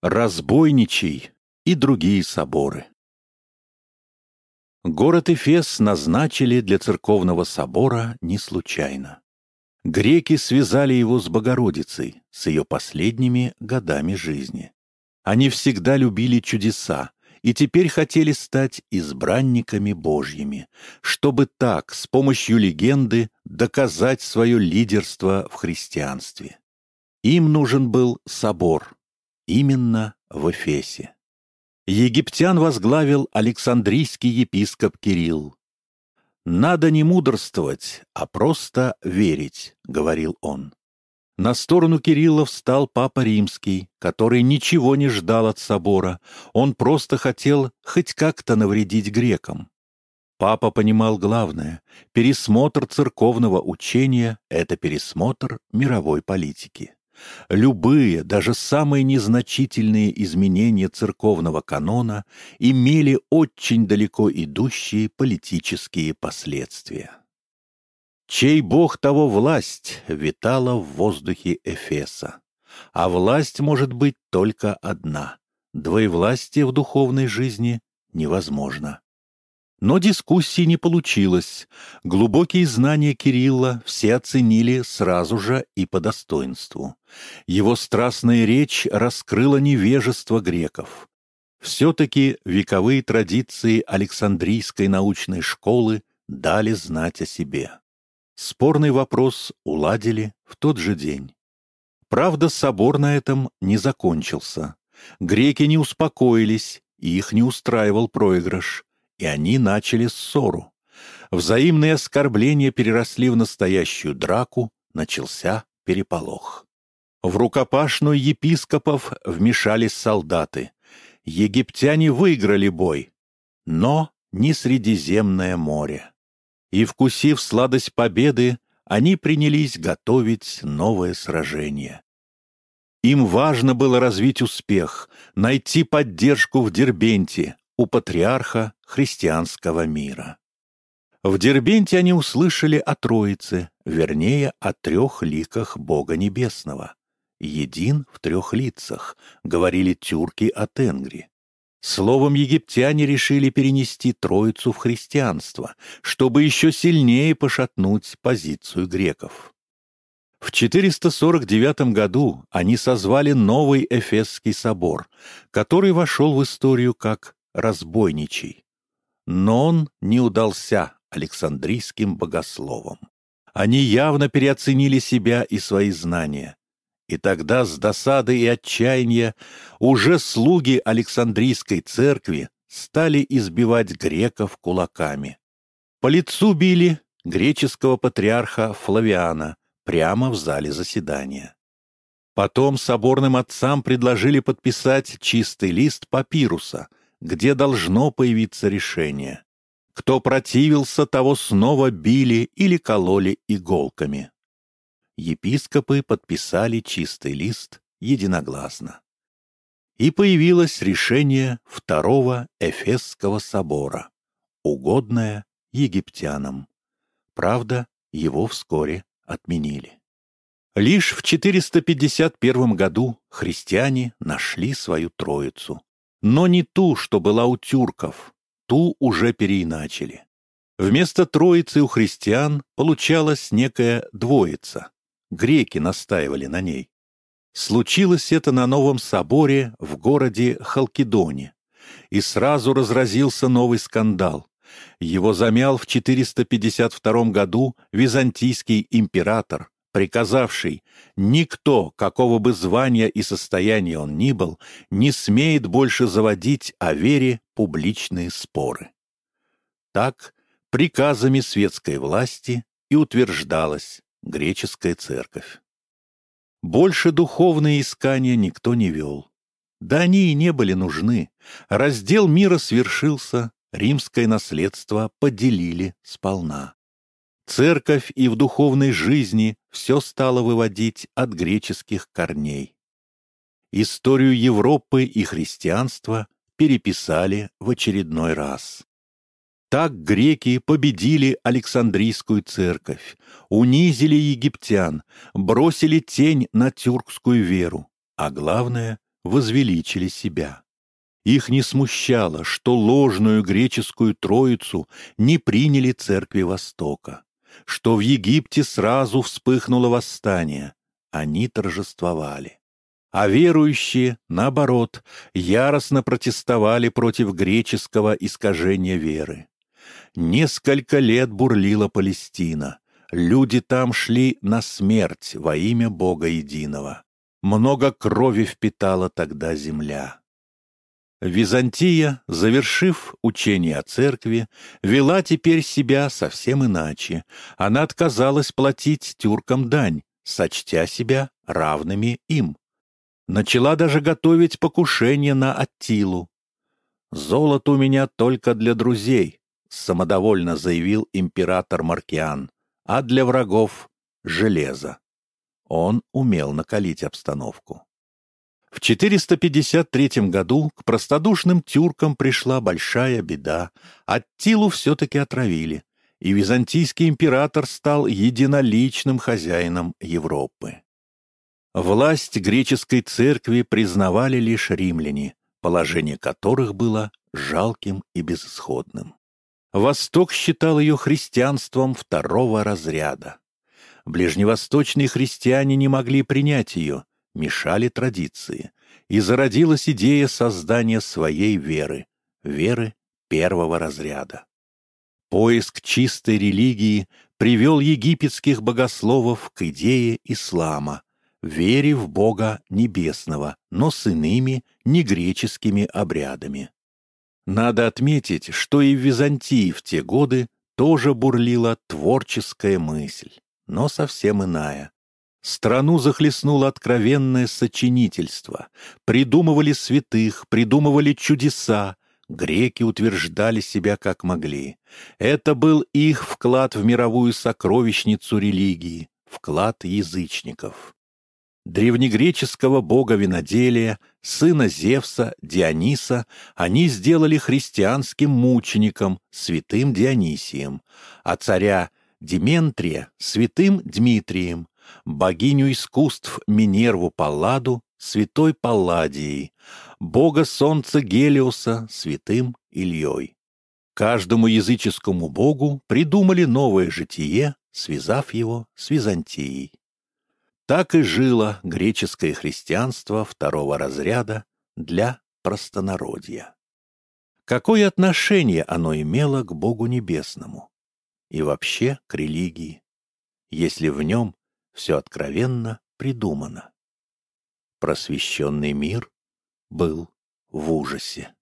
Разбойничий и другие соборы. Город Эфес назначили для церковного собора не случайно. Греки связали его с Богородицей, с ее последними годами жизни. Они всегда любили чудеса и теперь хотели стать избранниками Божьими, чтобы так, с помощью легенды, доказать свое лидерство в христианстве. Им нужен был собор, именно в Эфесе. Египтян возглавил Александрийский епископ Кирилл. «Надо не мудрствовать, а просто верить», — говорил он. На сторону Кирилла встал Папа Римский, который ничего не ждал от собора, он просто хотел хоть как-то навредить грекам. Папа понимал главное — пересмотр церковного учения — это пересмотр мировой политики. Любые, даже самые незначительные изменения церковного канона имели очень далеко идущие политические последствия. Чей бог того власть витала в воздухе Эфеса. А власть может быть только одна. Двоевластие в духовной жизни невозможно. Но дискуссии не получилось. Глубокие знания Кирилла все оценили сразу же и по достоинству. Его страстная речь раскрыла невежество греков. Все-таки вековые традиции Александрийской научной школы дали знать о себе. Спорный вопрос уладили в тот же день. Правда, собор на этом не закончился. Греки не успокоились, и их не устраивал проигрыш и они начали ссору. Взаимные оскорбления переросли в настоящую драку, начался переполох. В рукопашную епископов вмешались солдаты. Египтяне выиграли бой, но не Средиземное море. И, вкусив сладость победы, они принялись готовить новое сражение. Им важно было развить успех, найти поддержку в Дербенте, у патриарха христианского мира. В Дербенте они услышали о Троице, вернее, о трех ликах Бога Небесного. «Един в трех лицах», — говорили тюрки о Тенгри. Словом, египтяне решили перенести Троицу в христианство, чтобы еще сильнее пошатнуть позицию греков. В 449 году они созвали новый Эфесский собор, который вошел в историю как разбойничий. Но он не удался Александрийским богословам. Они явно переоценили себя и свои знания. И тогда с досады и отчаяния уже слуги Александрийской церкви стали избивать греков кулаками. По лицу били греческого патриарха Флавиана прямо в зале заседания. Потом соборным отцам предложили подписать чистый лист папируса, где должно появиться решение. Кто противился, того снова били или кололи иголками. Епископы подписали чистый лист единогласно. И появилось решение Второго Эфесского собора, угодное египтянам. Правда, его вскоре отменили. Лишь в 451 году христиане нашли свою Троицу но не ту, что была у тюрков, ту уже переиначили. Вместо троицы у христиан получалась некая двоица. Греки настаивали на ней. Случилось это на новом соборе в городе Халкидоне. И сразу разразился новый скандал. Его замял в 452 году византийский император, приказавший «Никто, какого бы звания и состояния он ни был, не смеет больше заводить о вере публичные споры». Так, приказами светской власти и утверждалась греческая церковь. Больше духовные искания никто не вел. Да они и не были нужны. Раздел мира свершился, римское наследство поделили сполна. Церковь и в духовной жизни все стало выводить от греческих корней. Историю Европы и христианства переписали в очередной раз. Так греки победили Александрийскую церковь, унизили египтян, бросили тень на тюркскую веру, а главное, возвеличили себя. Их не смущало, что ложную греческую троицу не приняли церкви Востока, что в Египте сразу вспыхнуло восстание. Они торжествовали. А верующие, наоборот, яростно протестовали против греческого искажения веры. Несколько лет бурлила Палестина. Люди там шли на смерть во имя Бога Единого. Много крови впитала тогда земля. Византия, завершив учение о церкви, вела теперь себя совсем иначе. Она отказалась платить тюркам дань, сочтя себя равными им. Начала даже готовить покушение на Аттилу. «Золото у меня только для друзей», — самодовольно заявил император Маркиан, «а для врагов — железо». Он умел накалить обстановку. В 453 году к простодушным тюркам пришла большая беда. Аттилу все-таки отравили, и византийский император стал единоличным хозяином Европы. Власть греческой церкви признавали лишь римляне, положение которых было жалким и безысходным. Восток считал ее христианством второго разряда. Ближневосточные христиане не могли принять ее, мешали традиции, и зародилась идея создания своей веры, веры первого разряда. Поиск чистой религии привел египетских богословов к идее ислама, вере в Бога Небесного, но с иными, негреческими обрядами. Надо отметить, что и в Византии в те годы тоже бурлила творческая мысль, но совсем иная. Страну захлестнуло откровенное сочинительство. Придумывали святых, придумывали чудеса. Греки утверждали себя как могли. Это был их вклад в мировую сокровищницу религии, вклад язычников. Древнегреческого бога виноделия, сына Зевса, Диониса, они сделали христианским мучеником, святым Дионисием, а царя Дементрия — святым Дмитрием, богиню искусств Минерву Палладу святой Палладией, бога солнца Гелиоса святым Ильей. Каждому языческому богу придумали новое житие, связав его с Византией. Так и жило греческое христианство второго разряда для простонародья. Какое отношение оно имело к Богу Небесному и вообще к религии, если в нем все откровенно придумано. Просвещенный мир был в ужасе.